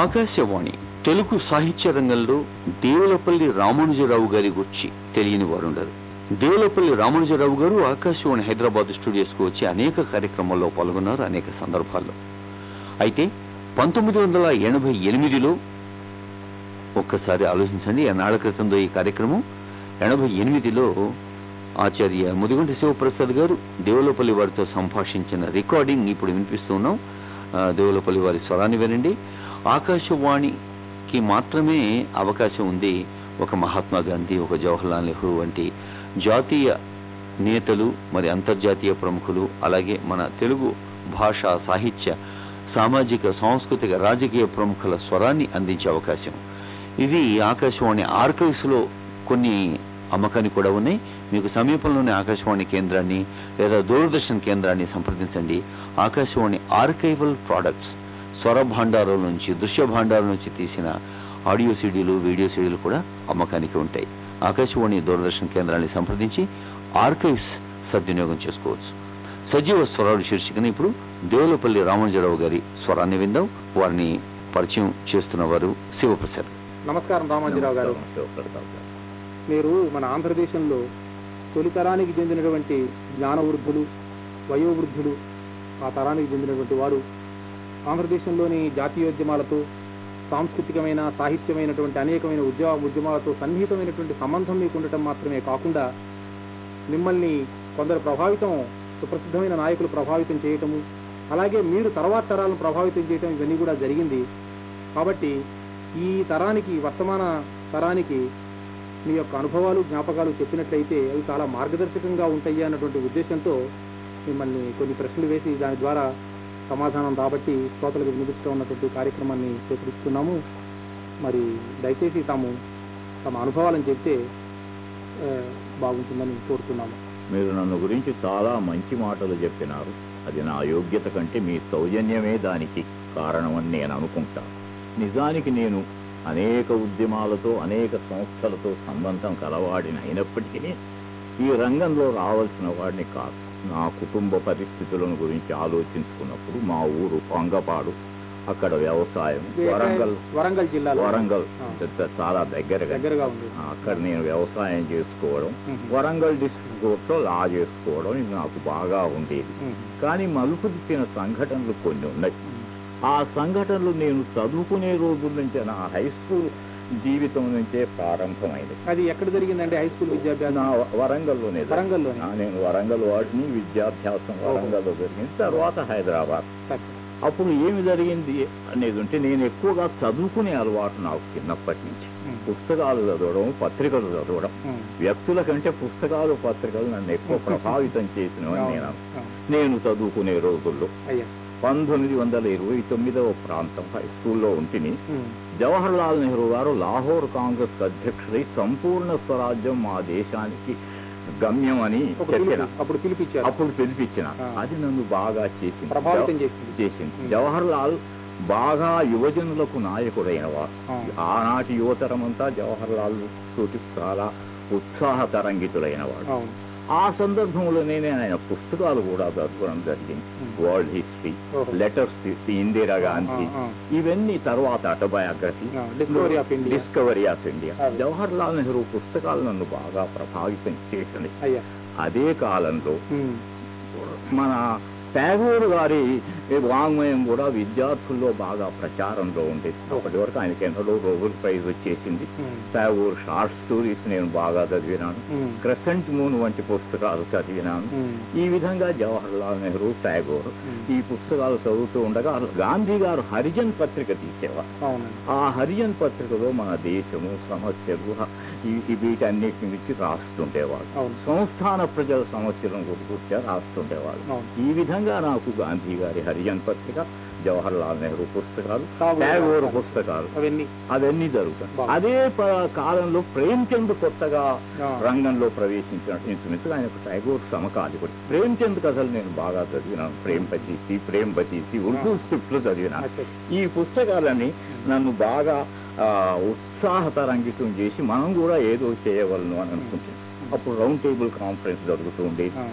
ఆకాశవాణి తెలుగు సాహిత్య రంగంలో దేవులపల్లి రామానుజరావు గారి గురించి తెలియని వారుండరు. దేవులపల్లి రామానుజరావు గారు ఆకాశవాణి హైదరాబాద్ స్టూడియోస్కు వచ్చి అనేక కార్యక్రమాల్లో పాల్గొన్నారు అనేక సందర్భాల్లో. అయితే పంతొమ్మిది వందల ఎనభై ఎనిమిదిలో ఒక్కసారి ఆలోచించండి ఎన్నాళ్ళ క్రితంలో ఈ కార్యక్రమం? ఎనభై ఎనిమిదిలో ఆచార్య ముదిగొండ శివప్రసాద్ గారు దేవులపల్లి వారితో సంభాషించిన రికార్డింగ్ ఇప్పుడు వినిపిస్తున్నాం దేవులపల్లి వారి స్వరాన్ని వినండి. ఆకాశవాణికి మాత్రమే అవకాశం ఉంది ఒక మహాత్మా గాంధీ ఒక జవహర్లాల్ నెహ్రూ వంటి జాతీయ నేతలు మరి అంతర్జాతీయ ప్రముఖులు అలాగే మన తెలుగు భాష సాహిత్య సామాజిక సాంస్కృతిక రాజకీయ ప్రముఖుల స్వరాన్ని అందించే అవకాశం. ఇది ఆకాశవాణి ఆర్కైవ్స్లో కొన్ని అమ్మకాన్ని కూడా ఉన్నాయి. మీకు సమీపంలోని ఆకాశవాణి కేంద్రాన్ని లేదా దూరదర్శన్ కేంద్రాన్ని సంప్రదించండి. ఆకాశవాణి ఆర్కైవల్ ప్రోడక్ట్స్ స్వర భాండారం నుంచి దృశ్య భాండారం నుంచి తీసిన ఆడియో సీడీలు వీడియో సీడీలు కూడా అమ్మకానికి ఉంటాయి. ఆకాశవాణి దూరదర్శన్ కేంద్రాన్ని సంప్రదించి ఆర్కైవ్స్ సద్వినియోగం చేసుకోవచ్చు. సజీవ స్వరాలు శీర్షికన ఇప్పుడు దేవులపల్లి రామానుజరావు గారి స్వరాన్ని విందాం. వారిని పరిచయం చేస్తున్న వారు శివప్రసాద్. నమస్కారం రామాంజీరావు గారు. మీరు మన ఆంధ్రదేశంలో తొలి తరానికి చెందినటువంటి జ్ఞాన వృద్ధులు వయోవృద్ధులు ఆ తరానికి చెందినటువంటి వారు ఆంధ్రదేశంలోని జాతీయోద్యమాలతో సాంస్కృతికమైన సాహిత్యమైనటువంటి అనేకమైన ఉద్యమ ఉద్యమాలతో సన్నిహితమైనటువంటి సంబంధం మీకు ఉండటం మాత్రమే కాకుండా మిమ్మల్ని కొందరు ప్రభావితం సుప్రసిద్ధమైన నాయకులు ప్రభావితం చేయటము అలాగే మీరు తర్వాత తరాలను ప్రభావితం చేయటం ఇవన్నీ కూడా జరిగింది. కాబట్టి ఈ తరానికి వర్తమాన తరానికి మీ యొక్క అనుభవాలు జ్ఞాపకాలు చెప్పినట్లయితే అవి చాలా మార్గదర్శకంగా ఉంటాయి అన్నటువంటి ఉద్దేశంతో మిమ్మల్ని కొన్ని ప్రశ్నలు వేసి దాని ద్వారా సమాధానం రాబట్టి శ్రోతలకు వినిపిస్తూ ఉన్నటువంటి కార్యక్రమాన్ని స్వీకరిస్తున్నాము మరి దయచేసి తాము తమ అనుభవాలను చెప్తే బాగుంటుందని కోరుతున్నాము. మీరు నన్ను గురించి చాలా మంచి మాటలు చెప్పినారు. అది నా యోగ్యత కంటే మీ సౌజన్యమే దానికి కారణమని నేను అనుకుంటా. నిజానికి నేను అనేక ఉద్యమాలతో అనేక సంస్థలతో సంబంధం కలవాడిని అయినప్పటికీ ఈ రంగంలో రావాల్సిన వాడిని కాదు. నా కుటుంబ పరిస్థితులను గురించి ఆలోచించుకున్నప్పుడు మా ఊరు పొంగపాడు అక్కడ వ్యవసాయం వరంగల్. వరంగల్ జిల్లాలో. వరంగల్. చాలా దగ్గరగా. దగ్గరగా ఉంది. అక్కడ నేను వ్యవసాయం చేసుకోవడం. వరంగల్ డిస్ట్రిక్ట్ కోర్టులో లా చేసుకోవడం ఇది నాకు బాగా ఉండేది. కానీ మలుపు తిప్పిన సంఘటనలు కొన్ని ఉన్నాయి. ఆ సంఘటనలు నేను చదువుకునే రోజుల నుంచే నా హై స్కూల్ జీవితం నుంచే ప్రారంభమైంది. అది ఎక్కడ జరిగిందండి హై స్కూల్ విద్యాభ్యాసం? వరంగల్లోనే. వరంగల్లోనే? నేను వరంగల్ వాడిని విద్యాభ్యాసం వరంగల్లో జరిగింది. తర్వాత హైదరాబాద్. అప్పుడు ఏమి జరిగింది అనేది ఉంటే నేను ఎక్కువగా చదువుకునే అలవాటు నాకు చిన్నప్పటి నుంచి. పుస్తకాలు చదవడం పత్రికలు చదవడం. వ్యక్తుల కంటే పుస్తకాలు పత్రికలు నన్ను ఎక్కువ ప్రభావితం చేసినవని నేను చదువుకునే రోజుల్లో. పంతొమ్మిది వందల ఇరవై తొమ్మిదవ ప్రాంతం హై స్కూల్లో ఉంటిని. జవహర్లాల్ నెహ్రూ గారు లాహోర్ కాంగ్రెస్ అధ్యక్షుడై సంపూర్ణ స్వరాజ్యం మా దేశానికి గమ్యం అని చెప్పిన. అప్పుడు పిలిపించారు. అప్పుడు పిలిపించిన. అది నన్ను బాగా చేసింది. ప్రభావితం చేసింది. మ్మ్. జవహర్లాల్ బాగా యువజనులకు నాయకుడైన వారు. ఆనాటి యువతరం అంతా జవహర్లాల్ తోటి చాలా ఉత్సాహ తరంగితులైన వాడు ఆ సందర్భంలోనే నేను ఆయన పుస్తకాలు కూడా చదవడం జరిగింది. World history. లెటర్స్ తీసి ఇందిరా గాంధీ. ఇవన్నీ తర్వాత India. Discovery of India. Jawaharlal Nehru పుస్తకాలు నన్ను బాగా ప్రభావితం అయ్యా అదే కాలంలో మ్మ్. మన టాగోర్ గారి వాంగ్మయం కూడా విద్యార్థుల్లో బాగా ప్రచారంలో ఉండేది అప్పటి వరకు ఆయనకి ఎన్నడో నోబెల్ ప్రైజ్ వచ్చేసింది. టాగోర్ షార్ట్ స్టోరీస్ నేను బాగా చదివినాను. క్రెసెంట్ మూన్ వంటి పుస్తకాలు చదివినాను. ఈ విధంగా జవహర్లాల్ నెహ్రూ టాగోర్. ఈ పుస్తకాలు చదువుతూ ఉండగా గాంధీ గారు హరిజన్ పత్రిక తీసేవారు ఆ హరిజన్ పత్రికలో మన దేశము సమస్యలు వీటన్నిటి గురించి రాస్తుండేవాడు సంస్థాన ప్రజల సమస్యలను గురించి రాస్తుండేవాడు ఈ విధంగా నాకు గాంధీ గారి హరిజన్ పత్రిక జవహర్లాల్ నెహ్రూ పుస్తకాలు టాగోర్ పుస్తకాలు. అవన్నీ జరుగుతాయి. అదే కాలంలో ప్రేమ్చంద్ కొత్తగా. రంగంలో ప్రవేశించినట్టు ఇంచుమించుగా ఆయన టైగోర్ సమకాలికుడు ప్రేమ్చంద్ కథలు నేను బాగా చదివినాను ప్రేమ్ పతీసి ప్రేమ్ పతీసి ఉర్దూ స్క్రిప్ట్లు చదివినాను. ఈ పుస్తకాలని నన్ను బాగా ఉత్సాహతరంగితం చేసి మనం కూడా ఏదో చేయవలను అని అనుకుంటుంది అప్పుడు రౌండ్ టేబుల్ కాన్ఫరెన్స్ జరుగుతూ ఉండేది. ఆ,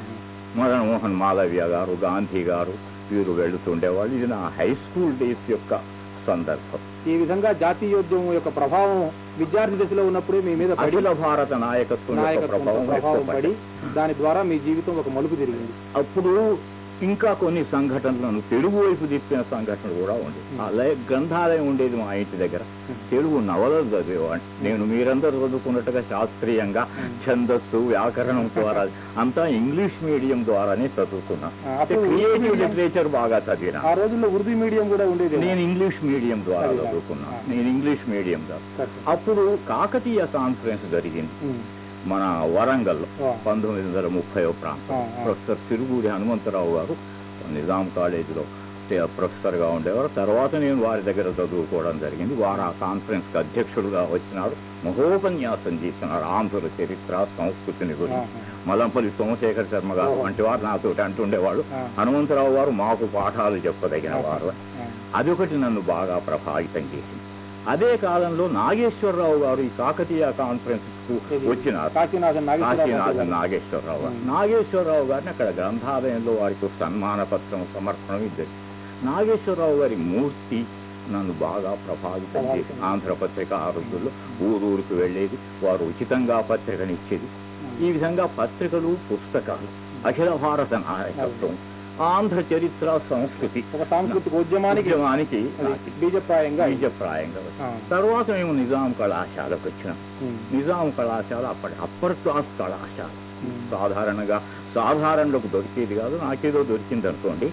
మదన్ మోహన్ మాలవ్య గారు గాంధీ గారు వీరు వెళుతుండేవాళ్ళు ఇది నా హై స్కూల్ డేస్ యొక్క సందర్భం. ఈ విధంగా జాతీయోద్యమం యొక్క ప్రభావం విద్యార్థి దశలో ఉన్నప్పుడే మీ మీద అఖిల భారత నాయకత్వం ప్రభావం పడి. దాని ద్వారా మీ జీవితం ఒక మలుపు తిరిగింది. అప్పుడు ఇంకా కొన్ని సంఘటనలను తెలుగు వైపు తిప్పిన సంఘటనలు కూడా ఉండేవి Hmm. అలాగే గ్రంథాలయం ఉండేది మా ఇంటి దగ్గర. తెలుగు నవలలు చదివేవాడిని. నేను మీరందరూ చదువుకున్నట్టుగా శాస్త్రీయంగా Hmm. ఛందస్సు వ్యాకరణం ద్వారా అంతా ఇంగ్లీష్ మీడియం ద్వారానే చదువుకున్నా. క్రియేటివ్ లిటరేచర్ బాగా చదివినా. ఆ రోజుల్లో ఉర్దూ మీడియం కూడా ఉండేది నేను ఇంగ్లీష్ మీడియం ద్వారా చదివా. చదువుకున్నా. నేను ఇంగ్లీష్ మీడియం ద్వారా. అప్పుడు కాకతీయ కాన్ఫరెన్స్ జరిగింది. మన వరంగల్లో ఆ. పంతొమ్మిది వందల ముప్పై ప్రాంతం. ప్రొఫెసర్ తిరుగుడి హనుమంతరావు గారు నిజాం కాలేజీలో ప్రొఫెసర్గా ఉండేవారు. తర్వాత నేను వారి దగ్గర చదువుకోవడం జరిగింది. వారు ఆ కాన్ఫరెన్స్కి అధ్యక్షుడుగా వచ్చినారు. మహోపన్యాసం చేసినారు. ఆంధ్రుల చరిత్ర సంస్కృతిని గురించి. మలంపల్లి సోమశేఖర్ శర్మ గారు. వంటి వారు నాతో అంటుండేవాళ్ళు. ఆ. హనుమంతరావు గారు మాకు పాఠాలు చెప్పదగిన. వారు. అదొకటి నన్ను బాగా ప్రభావితం చేసింది. అదే కాలంలో నాగేశ్వరరావు గారు ఈ కాకతీయ కాన్ఫరెన్స్కు వచ్చినారు. కాశీనాథన్ నాగేశ్వరరావు నాగేశ్వరరావు గారు. నాగేశ్వరరావు గారిని అక్కడ గ్రంథాలయంలో వారికి సన్మాన పత్రం సమర్పణం ఇద్దరు. నాగేశ్వరరావు గారి మూర్తి నన్ను బాగా ప్రభావితం. చేసింది. ఆంధ్రపత్రిక ఆ రోజుల్లో ఊరూరికి వెళ్ళేది. వారు ఉచితంగా పత్రికనిచ్చేది. ఈ విధంగా పత్రికలు పుస్తకాలు అఖిల భారత నాయకత్వం ఆంధ్ర చరిత్ర సంస్కృతి ఒక సాంస్కృతిక ఉద్యమానికి ఉద్యమానికి బీజప్రాయంగా బీజప్రాయంగా. తర్వాత మేము నిజాం కళాశాలకు వచ్చినాం. నిజాం కళాశాల అప్పటి అప్పర్ క్లాస్ కళాశాల. సాధారణంగా సాధారణలకు దొరికేది కాదు నాకేదో దొరికింది అనుకోండి.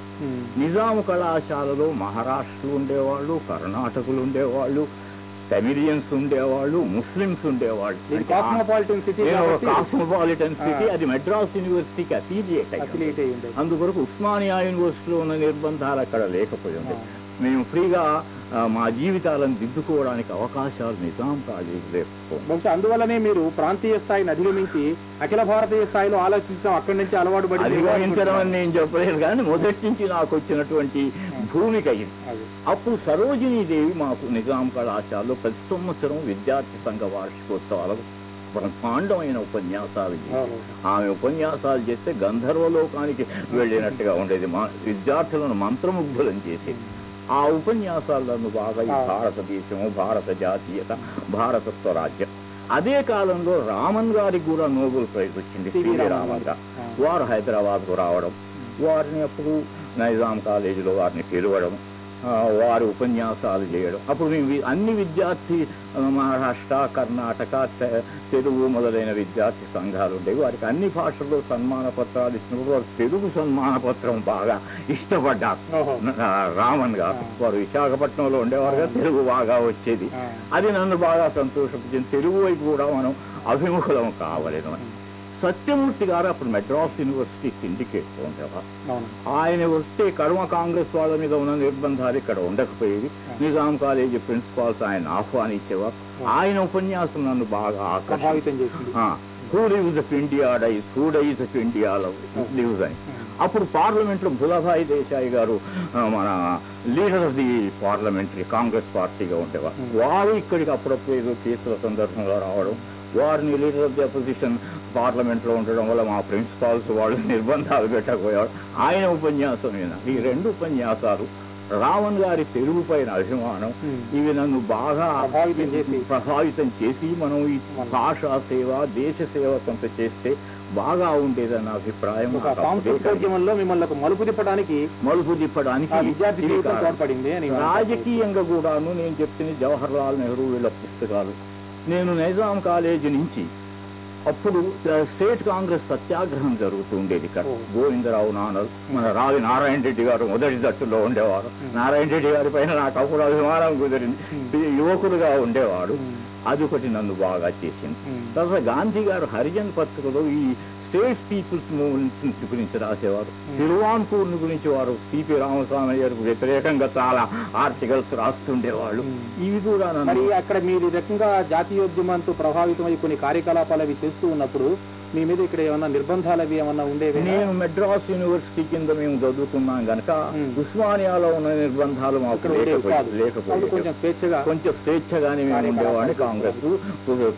నిజాం కళాశాలలో మహారాష్ట్రలు ఉండేవాళ్ళు కర్ణాటకులు ఉండేవాళ్ళు తమిలియన్స్ ఉండేవాళ్ళు ముస్లిమ్స్ ఉండేవాళ్ళు కాస్మోపాలిటన్ సిటీ కాస్మోపాలిటన్. అది మెడ్రాస్ యూనివర్సిటీకి అఫీలియేట్ అఫిలియేట్ అయి ఉండేది అందుకొరకు ఉస్మానియా యూనివర్సిటీలో ఉన్న నిర్బంధాలు అక్కడ లేకపోయి ఉంది ఆ. మేము ఫ్రీగా మా జీవితాలను దిద్దుకోవడానికి అవకాశాలు నిజాం కాలేజీ బహుశా అందువల్లనే మీరు ప్రాంతీయ స్థాయిని అధిగమించి అఖిల భారతీయ స్థాయిలో ఆలోచించడం అక్కడి నుంచి అలవాటు పడి అధిగమించడం అని నేను చెప్పలేదు కానీ మొదటి నుంచి నాకు వచ్చినటువంటి భూమిక. అప్పుడు సరోజినీదేవి మాకు నిజాం కళాశాలలో ప్రతి సంవత్సరం విద్యార్థి సంఘ వార్షికోత్సవాలకు బ్రహ్మాండమైన ఉపన్యాసాలు. ఆమె ఉపన్యాసాలు చేస్తే గంధర్వలోకానికి వెళ్ళినట్టుగా ఉండేది. మా విద్యార్థులను మంత్రముగ్ధులను చేసేది. ఆ ఉపన్యాసాలను బాగా ఈ. భారతదేశము భారత జాతీయత భారత స్వరాజ్యం అదే కాలంలో రామన్ గారికి కూడా నోబెల్ ప్రైజ్ వచ్చింది C V C V Raman Raman గారు. వారు హైదరాబాద్కు రావడం వారిని అప్పుడు నైజాం కాలేజీలో వారిని పిలవడం వారి ఉపన్యాసాలు చేయడం. అప్పుడు మేము అన్ని విద్యార్థి మహారాష్ట్ర కర్ణాటక తెలుగు మొదలైన విద్యార్థి సంఘాలు ఉండేవి. వారికి అన్ని భాషల్లో సన్మాన పత్రాలు ఇచ్చినప్పుడు వారు తెలుగు సన్మాన పత్రం బాగా ఇష్టపడ్డారు రామన్ గారు. వారు విశాఖపట్నంలో ఉండేవారుగా తెలుగు బాగా వచ్చేది. అది నన్ను బాగా సంతోషించింది. తెలుగు వైపు కూడా మనం అభిముఖులం కావలేను అని సత్యమూర్తి గారు అప్పుడు మెడ్రాస్ యూనివర్సిటీ సిండికేట్ అవును. ఆయన వస్తే కర్మ కాంగ్రెస్ వాళ్ళ మీద ఉన్న నిర్బంధాలు ఇక్కడ ఉండకపోయేవి. నిజాం కాలేజీ ప్రిన్సిపాల్స్ ఆయన ఆహ్వానించేవారు ఆయన ఉపన్యాసం నన్ను బాగా చేసింది. Who lives of India dies who dies of India lives అని అప్పుడు పార్లమెంట్లో భులభాయ్ దేశాయ్ గారు మన leader of the parliamentary Congress పార్టీగా ఉండేవారు Hmm. వారు ఇక్కడికి అప్పుడప్పుడు ఏదో కేసుల సందర్భంలో రావడం వారిని లీడర్ ఆఫ్ ది అపోజిషన్ పార్లమెంట్లో ఉండడం వల్ల మా ప్రిన్సిపాల్స్ వాళ్ళు నిర్బంధాలు పెట్టకపోయారు ఆయన ఉపన్యాసం విన్నా ఈ రెండు ఉపన్యాసాలు రావణ్ గారి తెలుగు పైన అభిమానం. Hmm. ఇవి నన్ను బాగా ప్రభావితం చేసి. ప్రభావితం చేసి మనం ఈ భాషా సేవ దేశ సేవ కొంత చేస్తే బాగా ఉండేదన్న అభిప్రాయం. సాంస్కృతికోద్యమంలో మిమ్మల్ని మలుపు తిప్పడానికి మలుపు తిప్పడానికి విద్యార్థి రాజకీయంగా కూడాను నేను చెప్తున్న జవహర్ లాల్ నెహ్రూ వీళ్ళ పుస్తకాలు. నేను నైజాం కాలేజీ నుంచి అప్పుడు స్టేట్ కాంగ్రెస్ సత్యాగ్రహం జరుగుతూ ఉండేది ఇక్కడ. గోవిందరావు నానల్ మన రావి నారాయణ రెడ్డి గారు మొదటి జట్టులో ఉండేవారు. నారాయణ రెడ్డి గారి పైన నాకు అప్పుడు అభిమానం కుదిరింది. యువకుడుగా ఉండేవాడు. అది ఒకటి నన్ను బాగా చేసింది. తర్వాత గాంధీ గారు హరిజన్ పత్రికలో ఈ స్టేట్ పీపుల్స్ మూవ్మెంట్ గురించి రాసేవారు. తిరువాన్పూర్ గురించి వారు సిపి రామస్వామి గారికి వ్యతిరేకంగా చాలా ఆర్టికల్స్ రాస్తుండేవాళ్ళు. ఇవి కూడా మరి అక్కడ మీరు ఈ రకంగా జాతీయోద్యమంతో ప్రభావితమై కొన్ని కార్యకలాపాలు అవి చేస్తూ ఉన్నప్పుడు మీ మీద ఇక్కడ ఏమన్నా నిర్బంధాలు అవి ఏమన్నా ఉండేవి నేను మెడ్రాస్ యూనివర్సిటీ కింద మేము చదువుకున్నాం గనక Hmm. ఉస్మానియాలో ఉన్న నిర్బంధాలు మాకు అప్పుడు కొంచెం స్వేచ్ఛగా కొంచెం స్వేచ్ఛగానే మేము ఉండేవాడిని కాంగ్రెస్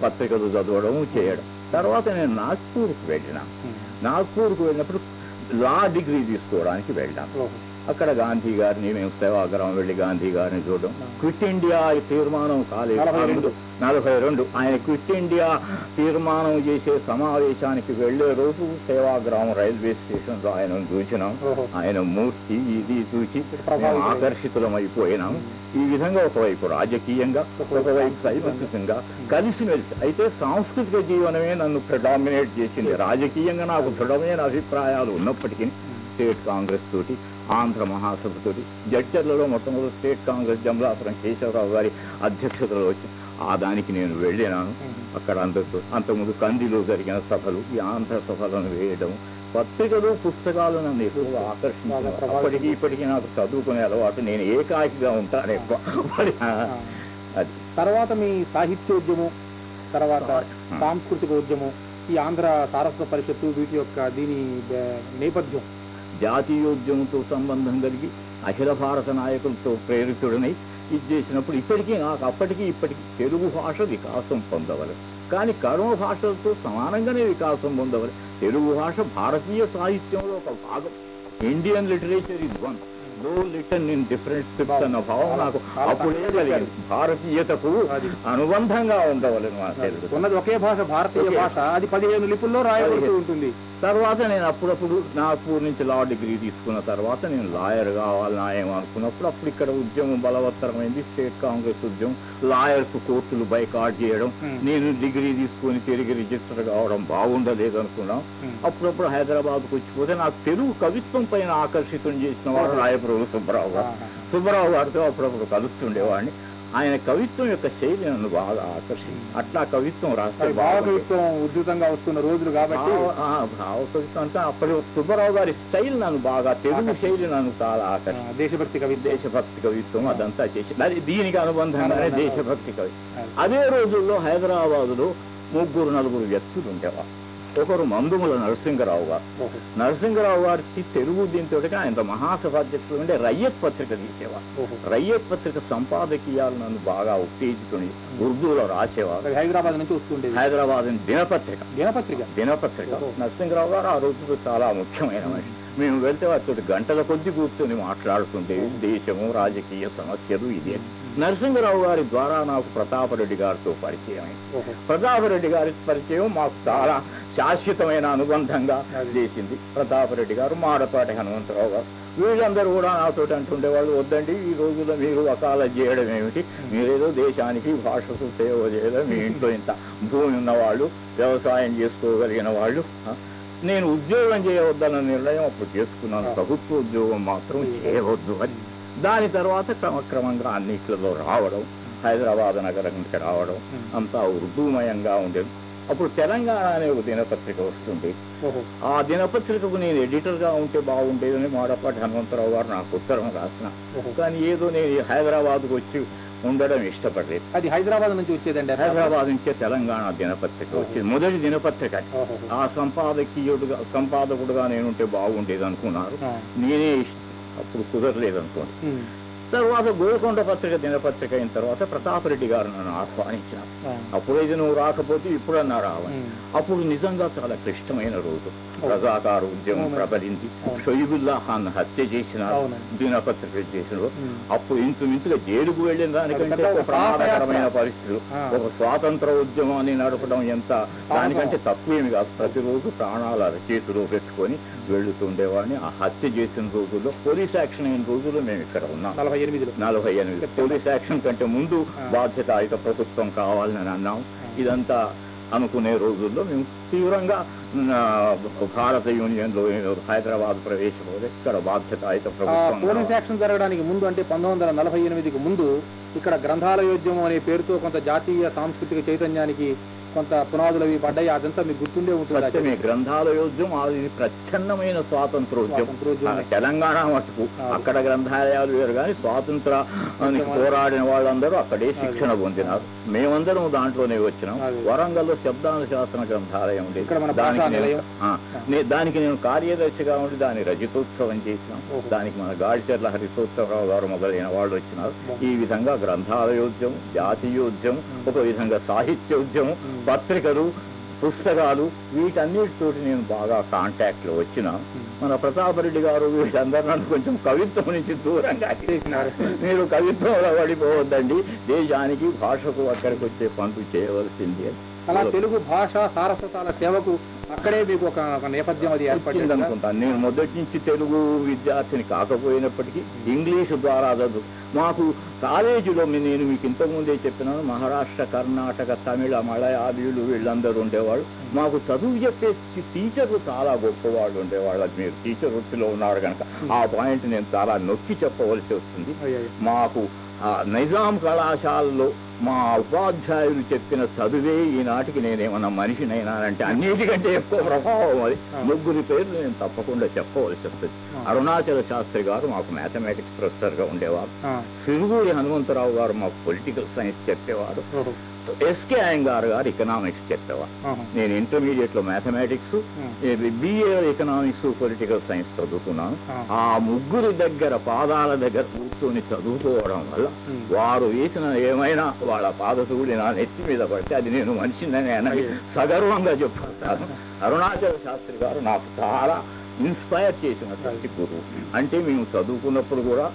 పత్రికలు చదవడం చేయడం. తర్వాత నేను నాగ్పూర్కి వెళ్ళిన Hmm. నాగ్పూర్కు వెళ్ళినప్పుడు లా డిగ్రీ తీసుకోవడానికి వెళ్ళాను. అక్కడ గాంధీ గారిని మేము సేవాగ్రామం వెళ్ళి గాంధీ గారిని చూడడం. క్విట్ ఇండియా తీర్మానం కాలేదు నలభై రెండు. ఆయన క్విట్ ఇండియా తీర్మానం చేసే సమావేశానికి వెళ్ళే రోజు సేవాగ్రామం రైల్వే స్టేషన్లో ఆయన చూసినాం. ఆయన మూర్తి ఇది చూసి ప్రభావితం. మేము ఆకర్షితులం అయిపోయినాం ఈ విధంగా ఒకవైపు రాజకీయంగా ఒకవైపు సైనికంగా కలిసిమెలిసి అయితే సాంస్కృతిక జీవనమే నన్ను ప్రిడామినేట్ చేసింది రాజకీయంగా నాకు దృఢమైన అభిప్రాయాలు ఉన్నప్పటికీ స్టేట్ కాంగ్రెస్ తోటి ఆంధ్ర మహాసభ తోటి జడ్చర్లలో మొట్టమొదటి స్టేట్ కాంగ్రెస్ జమలాపురం కేశవరావు గారి అధ్యక్షతలో వచ్చి ఆ దానికి నేను వెళ్ళినాను. అక్కడ అందరితో అంతకుముందు కందిలో జరిగిన సభలు ఈ ఆంధ్ర సభలను వేయడం పత్రికలు పుస్తకాలు నన్ను ఎక్కువగా ఆకర్షించాను. అప్పటికి ఇప్పటికీ నాకు చదువుకునే అలవాటు నేను ఏకాకిగా ఉంటాను ఎక్కువ. అది. తర్వాత మీ సాహిత్యోద్యమం తర్వాత. సాంస్కృతిక ఉద్యమం ఈ ఆంధ్ర సారస్వత పరిషత్తు వీటి యొక్క దీని నేపథ్యం. జాతీయోద్యమంతో సంబంధం కలిగి అఖిల భారత నాయకులతో ప్రేరితుడనై ఇది చేసినప్పుడు ఇప్పటికీ నాకు అప్పటికి ఇప్పటికీ తెలుగు భాష వికాసం పొందవలె. కానీ కర్మ భాషలతో సమానంగానే వికాసం పొందవలె. తెలుగు భాష భారతీయ సాహిత్యంలో ఒక భాగం. Indian literature is one. Though written in different scripts అన్న భావం నాకు అప్పుడే కలిగింది భారతీయతకు. అనుబంధంగా ఉండవలను ఉన్నది ఒకే భాష భారతీయ. భాష అది పదిహేను లిపుల్లో రాయబడుతూ పదిహేను. ఉంటుంది తర్వాత నేను అప్పుడప్పుడు నాగపూర్ నుంచి లా డిగ్రీ తీసుకున్న తర్వాత నేను లాయర్ కావాలి న్యాయం అనుకున్నప్పుడు అప్పుడు ఇక్కడ ఉద్యమం బలవత్తరమైంది స్టేట్ కాంగ్రెస్ ఉద్యమం లాయర్స్ కోర్టులు బైకాట్ చేయడం. నేను డిగ్రీ తీసుకొని తిరిగి రిజిస్టర్ కావడం బాగుండలేదు అనుకున్నాం. అప్పుడప్పుడు హైదరాబాద్కు వచ్చిపోతే నాకు తెలుగు కవిత్వం పైన ఆకర్షితం చేసిన వాడు రాయప్రభు సుబ్బరావు గారు. సుబ్బరావు గారితో అప్పుడప్పుడు కలుస్తుండేవాడిని ఆయన కవిత్వం యొక్క శైలి నన్ను బాగా ఆకర్షింది అట్లా కవిత్వం రాస్తే మరి భావ. కవిత్వం ఉధృతంగా వస్తున్న రోజులు కాబట్టి భావ- కవిత్వం అంటే అప్పటి సుబ్బారావు గారి స్టైల్ నన్ను బాగా తెలుగు. శైలి నన్ను చాలా ఆ, ఆకర్షింది దేశభక్తి కవిత్వం దేశభక్తి కవిత్వం అదంతా చేసి అది దీనికి అనుబంధంగానే అనుబంధంగా. దేశభక్తి కవి అది. అదే రోజుల్లో హైదరాబాద్లో ముగ్గురు నలుగురు వ్యక్తులు ఉండేవారు ఒకరు మందుముల నరసింహరావు గారు. నరసింహరావు గారికి తెలుగు దీంతో ఆయన మహాసభ అధ్యక్షులు ఉండే రయ్యత్ పత్రిక తీసేవారు. రయ్యత్ పత్రిక సంపాదకీయాలు నన్ను బాగా ఉత్తేజితుని ఉర్దూలో రాసేవారు. హైదరాబాద్ నుంచి వస్తుండేది. హైదరాబాద్ దినపత్రిక. దినపత్రిక? దినపత్రిక. నరసింహరావు గారు ఆ రోజుల్లో చాలా ముఖ్యమైన మనిషి. మేము వెళ్తే వారితో గంటల కొద్ది కూర్చొని మాట్లాడుతుంటే దేశము రాజకీయ సమస్యలు ఇదే. నరసింహరావు గారి ద్వారా నాకు ప్రతాపరెడ్డి గారితో పరిచయం అయింది. ప్రతాపరెడ్డి గారి పరిచయం మాకు చాలా శాశ్వతమైన అనుబంధంగా. చేసింది. ప్రతాపరెడ్డి గారు మాడపాటి హనుమంతరావు గారు. వీళ్ళందరూ కూడా నాతో అంటుండేవాళ్ళు వద్దండి ఈ రోజుల్లో మీరు వకాల చేయడం ఏమిటి? మీరేదో దేశానికి భాషకు సేవ చేయడం మీ ఇంట్లో ఇంత భూమి ఉన్నవాళ్ళు వ్యవసాయం చేసుకోగలిగిన వాళ్ళు నేను ఉద్యోగం చేయవద్దన్న నిర్ణయం అప్పుడు చేసుకున్నాను. ప్రభుత్వ ఉద్యోగం మాత్రం చేయవద్దు అని. దాని తర్వాత క్రమక్రమంగా అన్నిట్లలో రావడం హైదరాబాద్ నగరానికి రావడం అంతా ఉర్దూమయంగా ఉండేది అప్పుడు తెలంగాణ అనే ఒక దినపత్రిక వస్తుంది. ఆ దినపత్రికకు నేను ఎడిటర్గా ఉంటే బాగుండేదని మాడపాటి హనుమంతరావు గారు నాకు ఉత్తరం రాసిన. కానీ ఏదో నేను హైదరాబాద్కు వచ్చి ఉండడం ఇష్టపడలేదు. అది హైదరాబాద్ నుంచి వచ్చేదండి హైదరాబాద్ నుంచే తెలంగాణ దినపత్రిక వచ్చింది. మొదటి దినపత్రిక. ఆ సంపాదకీయుడుగా సంపాదకుడుగా నేనుంటే బాగుండేది అనుకున్నారు. నేనే ఇష్ట- అప్పుడు కుదరలేదు అనుకోండి. తర్వాత గోల్కొండ పత్రిక దినపత్రిక అయిన తర్వాత ప్రతాపరెడ్డి గారు నన్ను ఆహ్వానించారు. అప్పుడైతే నువ్వు రాకపోతే ఇప్పుడన్నా రావాలి. అప్పుడు నిజంగా చాలా క్లిష్టమైన రోజు రజాకారు ఉద్యమం. ప్రబలింది. షొయిబుల్లా ఖాన్ హత్య చేసిన. దినపత్రిక చేసిన. అప్పుడు ఇంచుమించుగా జైలుకు వెళ్ళిన దానికంటే ఒక ప్రమాదకరమైన. పరిస్థితులు. ఒక స్వాతంత్ర ఉద్యమాన్ని నడపడం ఎంత దానికంటే తక్కువేమి కాదు ప్రతిరోజు ప్రాణాల చేతిలో పెట్టుకొని వెళ్తుండేవాడిని ఆ హత్య చేసిన రోజుల్లో పోలీస్ యాక్షన్ అయిన రోజుల్లో మేము ఇక్కడ ఉన్నాం నలభై ఎనిమిదిలో. నలభై ఎనిమిది. పోలీస్ యాక్షన్ కంటే ముందు ఆ. బాధ్యతాయుత ప్రభుత్వం కావాలని అన్నాం. ఇదంతా అనుకునే రోజుల్లో మేము తీవ్రంగా భారత యూనియన్లో హైదరాబాద్ ప్రవేశపోతే ఇక్కడ బాధ్యతాయుత ఆ ప్రభుత్వం పోలీస్. యాక్షన్ జరగడానికి ముందు అంటే పంతొమ్మిది వందల నలభై ఎనిమిదికి ముందు ఇక్కడ గ్రంథాలయోద్యమం అనే పేరుతో కొంత జాతీయ సాంస్కృతిక చైతన్యానికి కొంత పునాదులు అవి పడ్డాయి అదంతా మీకు గుర్తుండే ఉంటుంది సత్యమే గ్రంథాలయోద్యం అది ప్రచ్ఛన్నమైన స్వాతంత్రోద్యమం తెలంగాణ మటుకు. అక్కడ గ్రంథాలయాలు వేరు కానీ స్వాతంత్రానికి పోరాడిన వాళ్ళందరూ అక్కడే శిక్షణ పొందినారు మేమందరం దాంట్లోనే వచ్చినాం అదే. వరంగల్లో శబ్దానుశాసన గ్రంథాలయం ఉండేది మన దానికి నేను- నిలయం. ఆ, నే- దానికి నేను కార్యదర్శిగా ఉండి దాని రజతోత్సవం చేసినాం. దానికి మన గాడిచెర్ల హరితోత్సవరావు గారు మొదలైన వాళ్ళు వచ్చినారు. ఈ విధంగా గ్రంథాలయోద్యమం జాతీయోద్యమం. ఒక విధంగా సాహిత్యోద్యమం. పత్రికలు పుస్తకాలు వీటన్నిటితోటి నేను బాగా కాంటాక్ట్లో వచ్చిన మన ప్రతాపరెడ్డి గారు వీళ్ళందరూ నన్ను కొంచెం కవిత్వం నుంచి దూరంగా చేసినారు. మీరు కవిత్వంలో పడిపోవద్దండి. దేశానికి భాషకు అక్కడికి వచ్చే పనులు చేయవలసింది. అని. అలా తెలుగు భాష సారస్వతాల సేవకు అక్కడే మీకు ఒక నేపథ్యం అది ఏర్పడింది అనుకుంటాను నేను మొదటి నుంచి తెలుగు విద్యార్థిని కాకపోయినప్పటికీ ఇంగ్లీషు ద్వారా చదువు. మాకు కాలేజీలో నేను మీకు ఇంతకుముందే చెప్పినాను మహారాష్ట్ర కర్ణాటక తమిళ మలయాళీలు వీళ్ళందరూ ఉండేవాళ్ళు. మాకు చదువు చెప్పే టీచర్లు చాలా గొప్పవాళ్ళు ఉండేవాళ్ళు. అది మీరు టీచర్ వృత్తిలో ఉన్నారు కనుక. ఆ పాయింట్ నేను చాలా నొక్కి చెప్పవలసి వస్తుంది. మాకు ఆ నైజాం కళాశాలలో మా ఉపాధ్యాయులు చెప్పిన చదువే ఈనాటికి నేనేమన్నా మనిషినైనానంటే అన్నిటికంటే ఎక్కువ ప్రభావం అది. ముగ్గురి పేర్లు నేను తప్పకుండా చెప్పవలసి వస్తుంది. అరుణాచల శాస్త్రి గారు మాకు మ్యాథమెటిక్స్ ప్రొఫెసర్గా ఉండేవారు సిరుగూరి హనుమంతరావు గారు మాకు పొలిటికల్ సైన్స్ చెప్పేవారు. ఎస్కే అయ్యంగార్ గారు ఎకనామిక్స్ చెప్పేవారు ఆహా. నేను ఇంటర్మీడియట్లో mathematics. B A economics political science చదువుకున్నాను ఆ. ముగ్గురి దగ్గర పాదాల దగ్గర కూర్చొని చదువుకోవడం వల్ల. వారు వేసిన ఏమైనా వాళ్ళ పాదతూడి నా నెత్తి మీద పడితే అది నేను మనిషిని అని. సగర్వంగా చెప్పుకుంటాను అరుణాచల శాస్త్రి గారు నాకు చాలా ఇన్స్పైర్ చేసినటువంటి గురువు అంటే మేము చదువుకున్నప్పుడు కూడా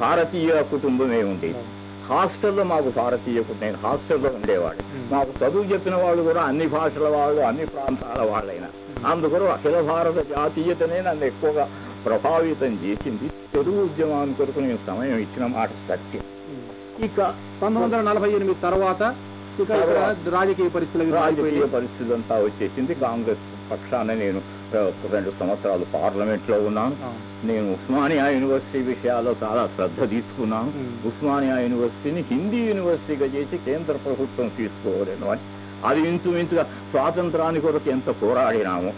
భారతీయ కుటుంబమే ఉండేది హాస్టల్లో మాకు భారతీయ కుటుంబం నేను హాస్టల్లో ఉండేవాడు. మాకు చదువు చెప్పిన వాళ్ళు కూడా అన్ని భాషల వాళ్ళు అన్ని ప్రాంతాల వాళ్ళైనా. అందుకొరకు అఖిల భారత జాతీయతనే నన్ను ఎక్కువగా ప్రభావితం చేసింది. తెలుగు ఉద్యమాన్ని కొరకు నేను సమయం ఇచ్చిన మాట సత్యం. ఇక పంతొమ్మిది వందల నలభై ఎనిమిది తర్వాత ఇక రాజకీయ పరిస్థితులు రాజకీయ మారిపోయి- పరిస్థితి అంతా వచ్చేసింది కాంగ్రెస్ పక్షాన నేను ఆ, రెండు సంవత్సరాలు పార్లమెంట్లో ఉన్నాను. నేను ఉస్మానియా యూనివర్సిటీ విషయాల్లో చాలా శ్రద్ధ తీసుకున్నాను. ఉస్మానియా యూనివర్సిటీని హిందీ యూనివర్సిటీగా చేసి కేంద్ర ప్రభుత్వం తీసుకోలేను అని అది ఇంచుమించుగా స్వాతంత్రాని కొరకు ఎంత పోరాడినాము.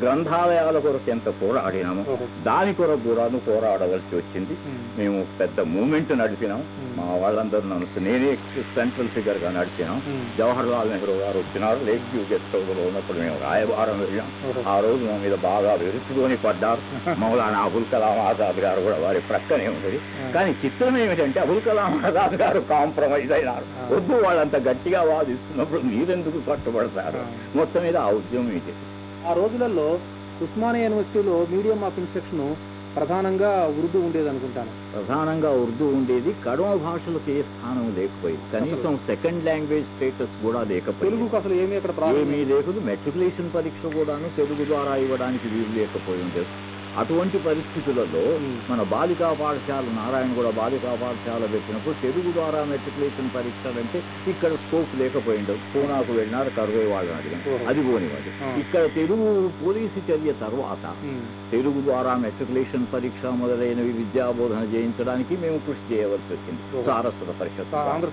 గ్రంథాలయాల కొరకు ఎంత పోరాడినాము. దాని కొరకు కూడాను పోరాడవలసి వచ్చింది. మేము పెద్ద మూమెంట్ నడిపినాం ఉమ్. మా వాళ్ళందరూ నన్ను నేనే సెంట్రల్ ఫిగర్గా నడిపినాం ఉమ్. జవహర్ లాల్ నెహ్రూ గారు వచ్చినారు లేక్ వ్యూ గెస్ట్ ఉన్నప్పుడు మేము రాయబారం వెళ్ళాం. ఆ రోజు మా మీద బాగా విరుచుకొని పడ్డారు మౌలానా అబుల్ కలాం ఆజాద్ గారు కూడా వారి ప్రక్కనే ఉండేది కానీ చిత్రం ఏమిటంటే అబుల్ కలాం ఆజాద్ గారు కాంప్రమైజ్ అయినారు. వద్దు వాళ్ళంత గట్టిగా వాదిస్తున్నప్పుడు మీరెందుకు కట్టుబడతారు ఆ. మొత్తం మీద ఆ ఉద్యమం ఇది. ఆ రోజులలో ఉస్మానియా యూనివర్సిటీలో మీడియం ఆఫ్ ఇన్స్ట్రక్షన్ ప్రధానంగా ఉర్దూ ఉండేది అనుకుంటాను. ప్రధానంగా ఉర్దూ ఉండేది. కడమ భాషలకు ఏ స్థానం లేకపోయింది. కనీసం సెకండ్ లాంగ్వేజ్ స్టేటస్ కూడా లేకపోయింది. తెలుగుకు అసలు ఏమీ అక్కడ ఏమీ లేకపోతే మెట్రికులేషన్ పరీక్ష కూడాను తెలుగు ద్వారా ఇవ్వడానికి వీలు లేకపోయి ఉండేది. అటువంటి పరిస్థితులలో. మన బాలికా పాఠశాల నారాయణగూడ బాలికా పాఠశాల పెట్టినప్పుడు తెలుగు ద్వారా మెట్రికులేషన్ పరీక్షలు అంటే ఇక్కడ స్కోప్ లేకపోయిండదు పూనాకు వెళ్ళినారు కరువే వాళ్ళని అడిగాం ఓహో. అది పోనివాడు ఆ. ఇక్కడ తెలుగు పోలీసు చర్య తర్వాత. తెలుగు ద్వారా మెట్రికులేషన్ పరీక్ష మొదలైనవి విద్యాబోధన చేయించడానికి మేము కృషి చేయవలసి వచ్చింది. సారస్వత పరిషత్ ఆంధ్ర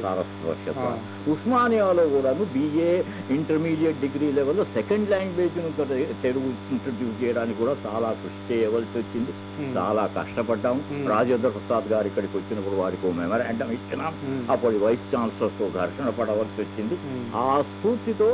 సారస్వత పరిషత్. ఉస్మానియాలో కూడాను బిఏ ఇంటర్మీడియట్ డిగ్రీ లెవెల్లో సెకండ్ లాంగ్వేజ్ను కూడా తెలుగు ఇంట్రడ్యూస్ చేయడానికి కూడా చాలా కృషి చేయవలసి వచ్చింది. చాలా కష్టపడ్డాం. రాజేంద్ర ప్రసాద్ గారు ఇక్కడికి వచ్చినప్పుడు వారికి మెమరాండం ఇచ్చినాం. అప్పుడు వైస్ ఛాన్సలర్తో ఘర్షణ పడవలసి వచ్చింది. ఆ స్ఫూర్తితో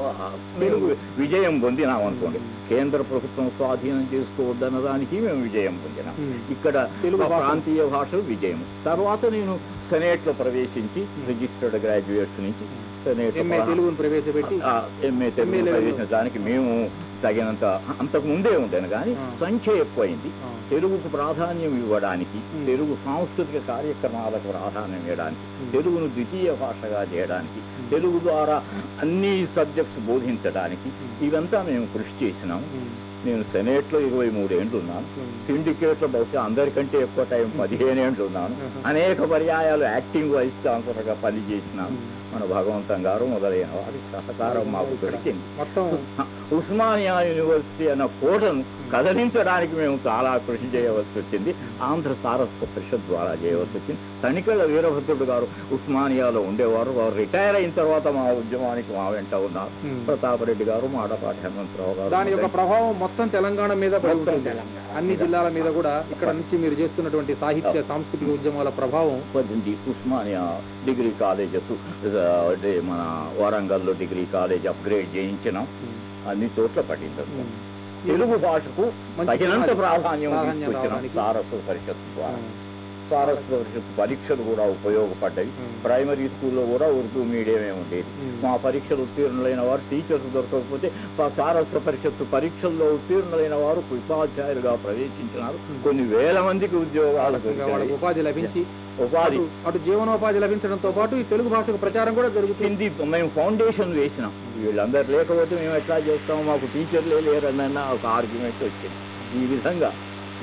మేము విజయం పొందినాం అనుకోండి కేంద్ర ప్రభుత్వం స్వాధీనం చేసుకోవద్దన్న దానికి మేము విజయం పొందినాం. ఇక్కడ తెలుగు. ప్రాంతీయ భాషలు విజయం తర్వాత నేను సెనేట్లో ప్రవేశించి రిజిస్టర్డ్ గ్రాడ్యుయేట్స్ నుంచి తెలుగును ప్రవేశపెట్టి ఎంఏ. ప్రవేశించడానికి మేము తగినంత అంతకు ముందే ఉండేను కానీ. సంఖ్య ఎక్కువైంది. తెలుగుకు ప్రాధాన్యం ఇవ్వడానికి. తెలుగు సాంస్కృతిక కార్యక్రమాలకు ప్రాధాన్యం ఇవ్వడానికి. తెలుగును ద్వితీయ భాషగా చేయడానికి. తెలుగు ద్వారా అన్ని సబ్జెక్ట్స్ బోధించడానికి. ఇవంతా మేము కృషి చేసినాం. నేను సెనేట్లో ఇరవై మూడేండ్లు ఉన్నాను. ఉమ్. సిండికేట్లో బహుశా అందరికంటే ఎక్కువ టైం పదిహేనేండ్లు ఉన్నాను. ఉహు. అనేక పర్యాయాలు యాక్టింగ్ వైస్ ఛాన్సలర్గా పనిచేసినాను. మన భగవంతం గారు మొదలైన వారి సహకారం మాకు దొరికింది. ఉస్మానియా యూనివర్సిటీ అన్న కోటను కదిలించడానికి మేము చాలా కృషి చేయవలసి వచ్చింది. ఆంధ్ర సారస్వత పరిషత్ ద్వారా చేయవలసి వచ్చింది. తనికళ్ళ వీరభద్రుడు గారు ఉస్మానియాలో ఉండేవారు. వారు రిటైర్ అయిన తర్వాత మా ఉద్యమానికి మా వెంట ఉన్నారు. ప్రతాపరెడ్డి గారు మాడపాటి హనుమంతరావు గారు దాని యొక్క ప్రభావం మొత్తం తెలంగాణ మీద. అన్ని జిల్లాల మీద కూడా ఇక్కడ నుంచి మీరు చేస్తున్నటువంటి సాహిత్య సాంస్కృతిక ఉద్యమాల ప్రభావం పద్దెనిమిది ఉస్మానియా డిగ్రీ కాలేజెస్ అంటే మన వరంగల్లో డిగ్రీ కాలేజ్ అప్గ్రేడ్ చేయించినాం. అన్ని చోట్ల పడింది ఉమ్. తెలుగు భాషకు తగినంత ప్రాధాన్యం పరిషత్ ద్వారా. పరిషత్ పరీక్షలు కూడా ఉపయోగపడ్డాయి. ప్రైమరీ స్కూల్లో కూడా ఉర్దూ మీడియమే ఉండేది. మా పరీక్షలు ఉత్తీర్ణులైన వారు టీచర్స్ దొరకకపోతే మా సారస్వత పరిషత్తు పరీక్షల్లో ఉత్తీర్ణులైన వారు ఉపాధ్యాయులుగా ప్రవేశించినారు. కొన్ని వేల మందికి ఉద్యోగాలు. ఉపాధి లభించి ఉపాధి. అటు- జీవనోపాధి లభించడంతో పాటు ఈ తెలుగు భాషకు ప్రచారం కూడా జరుగుతుంది. మేము ఫౌండేషన్ వేసినాం. వీళ్ళందరూ లేకపోతే మేము ఎట్లా చేస్తాం? మాకు టీచర్లే లేరన్న ఒక ఆర్గ్యుమెంట్ వచ్చింది. ఈ విధంగా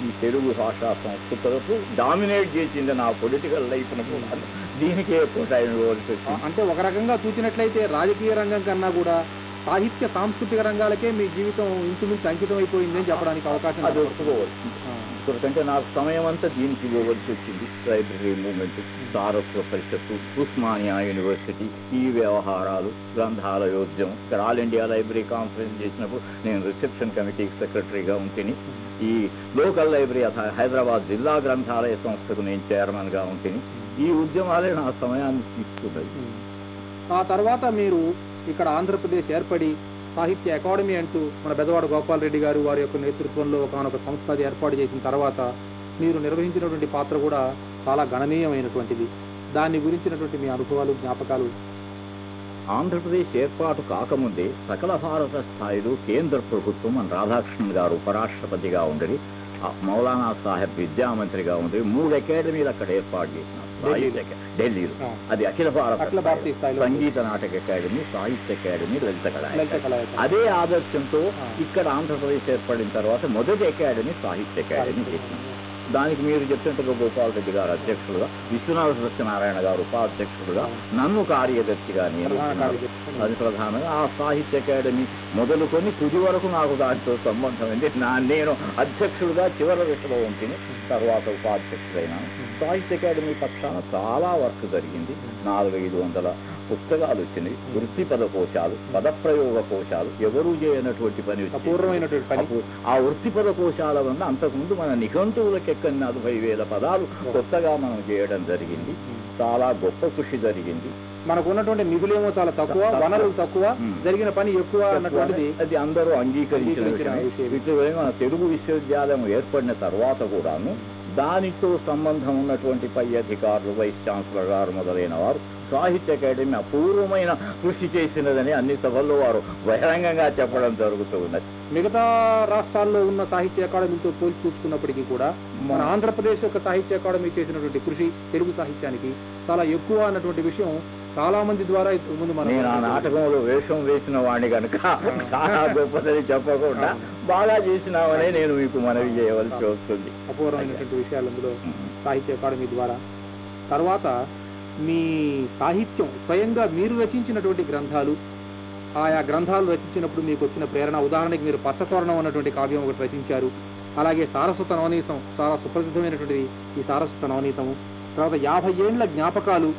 ఈ తెలుగు భాషా సంస్కృతులకు డామినేట్ చేసింది నా పొలిటికల్ లైఫ్ కూడా. దీనికే వచ్చింది. అంటే ఒక రకంగా చూసినట్లయితే రాజకీయ రంగం కన్నా కూడా సాహిత్య సాంస్కృతిక రంగాలకే మీ జీవితం ఇంచుమించు అంకితం అయిపోయింది అని చెప్పడానికి అవకాశం అది కనపడుతుంది. ఒప్పుకోవచ్చు సమయం అంతా దీనికి ఇవ్వవలసి వచ్చింది. లైబ్రరీ మూమెంట్ సారస్వ పరిషత్తు ఉస్మానియా యూనివర్సిటీ ఈ వ్యవహారాలు గ్రంథాలయోద్యమం. ఇక్కడ ఆల్ ఇండియా లైబ్రరీ కాన్ఫరెన్స్ చేసినప్పుడు నేను రిసెప్షన్ కమిటీకి సెక్రటరీగా ఉంటుంది ఈ లోకల్ లైబ్రరీ హైదరాబాద్ జిల్లా గ్రంథాలయ సంస్థకు నేను చైర్మన్గా ఉంటుంది ఈ ఉద్యమాలే నా సమయాన్ని తీసుకున్నాయి. ఆ తర్వాత మీరు ఇక్కడ ఆంధ్రప్రదేశ్ ఏర్పడి సాహిత్య అకాడమీ అంటూ మన బెదవాడ గోపాలరెడ్డి గారు వారి యొక్క నేతృత్వంలో ఒకనొక సంస్థ ఏర్పాటు చేసిన తర్వాత మీరు నిర్వహించినటువంటి పాత్ర కూడా చాలా గణనీయమైనటువంటిది. దాన్ని గురించినటువంటి మీ అనుభవాలు జ్ఞాపకాలు? ఆంధ్రప్రదేశ్ ఏర్పాటు కాకముందే సకల భారత స్థాయిలో కేంద్ర ప్రభుత్వం మన రాధాకృష్ణన్ గారు ఉపరాష్ట్రపతిగా ఉండేది. మౌలానా సాహెబ్ విద్యామంత్రిగా ఉండేది. మూడు అకాడమీలు అక్కడ ఏర్పాటు చేసినారు. అది అఖిల భారత సంగీత నాటక అకాడమీ సాహిత్య అకాడమీ లలిత కళా. అదే ఆదర్శంతో. ఇక్కడ ఆంధ్రప్రదేశ్ ఏర్పడిన తర్వాత మొదటి అకాడమీ సాహిత్య అకాడమీ చేసినాం దానికి మీరు చెప్పినట్టుగా గోపాల్ రెడ్డి గారు అధ్యక్షులుగా విశ్వనాథ సత్యనారాయణ గారు ఉపాధ్యక్షులుగా నన్ను కార్యదర్శిగా కార్యదర్శి. అది ప్రధానంగా ఆ సాహిత్య అకాడమీ మొదలుకొని తుది వరకు నాకు దాంతో సంబంధం ఉంది. నా నేను అధ్యక్షుడుగా చివరి దశలో ఉంటుంది తర్వాత ఉపాధ్యక్షుడైనాను. సాహిత్య అకాడమీ పక్షాన చాలా వర్క్ జరిగింది. నాలుగైదు వందల పుస్తకాలు వచ్చినాయి వృత్తి పద కోశాలు పదప్రయోగ కోశాలు ఎవరూ చేయనటువంటి పని. అపూర్వమైనటువంటి ఆ వృత్తి పద కోశాల వల్ల అంతకుముందు మన నిఘంటువులకు ఎక్కడి నలభై వేల పదాలు కొత్తగా మనం చేయడం జరిగింది. చాలా గొప్ప కృషి జరిగింది. మనకు ఉన్నటువంటి నిధులేమో చాలా తక్కువ. వనరులు తక్కువ. జరిగిన పని ఎక్కువ అన్నటువంటిది అది అందరూ అంగీకరించిన మన తెలుగు విశ్వవిద్యాలయం ఏర్పడిన తర్వాత కూడాను దానితో సంబంధం ఉన్నటువంటి పై అధికారులు వైస్ ఛాన్సలర్ గారు మొదలైన వారు సాహిత్య అకాడమీ అపూర్వమైన కృషి చేసినదని అన్ని సభల్లో వారు బహిరంగంగా చెప్పడం జరుగుతూ ఉన్నది. మిగతా రాష్ట్రాల్లో ఉన్న సాహిత్య అకాడమీతో పోల్చి చూసుకున్నప్పటికీ కూడా మన ఆంధ్రప్రదేశ్ యొక్క సాహిత్య అకాడమీ చేసినటువంటి కృషి తెలుగు సాహిత్యానికి చాలా ఎక్కువ అన్నటువంటి విషయం చాలా మంది ద్వారా ముందు మనం నేను ఆ నాటకంలో వేషం వేసిన వాడిని కనుక చాలా గొప్పదని చెప్పకుండా బాగా చేసినామనే నేను మీకు మనవి చేయవలసి వస్తుంది. అపూర్వమైనటువంటి విషయాలు అందులో సాహిత్య అకాడమీ ద్వారా. తర్వాత మీ సాహిత్యం స్వయంగా మీరు రచించినటువంటి గ్రంథాలు. ఆయా గ్రంథాలు రచించినప్పుడు మీకు వచ్చిన ప్రేరణ. ఉదాహరణకి మీరు పచ్చతోరణం అన్నటువంటి కావ్యం ఒకటి రచించారు. అలాగే సారస్వత నవనీతం. చాలా సుప్రసిద్ధమైనటువంటిది ఈ సారస్వత నవనీతము. తర్వాత యాభై ఏండ్ల జ్ఞాపకాలు.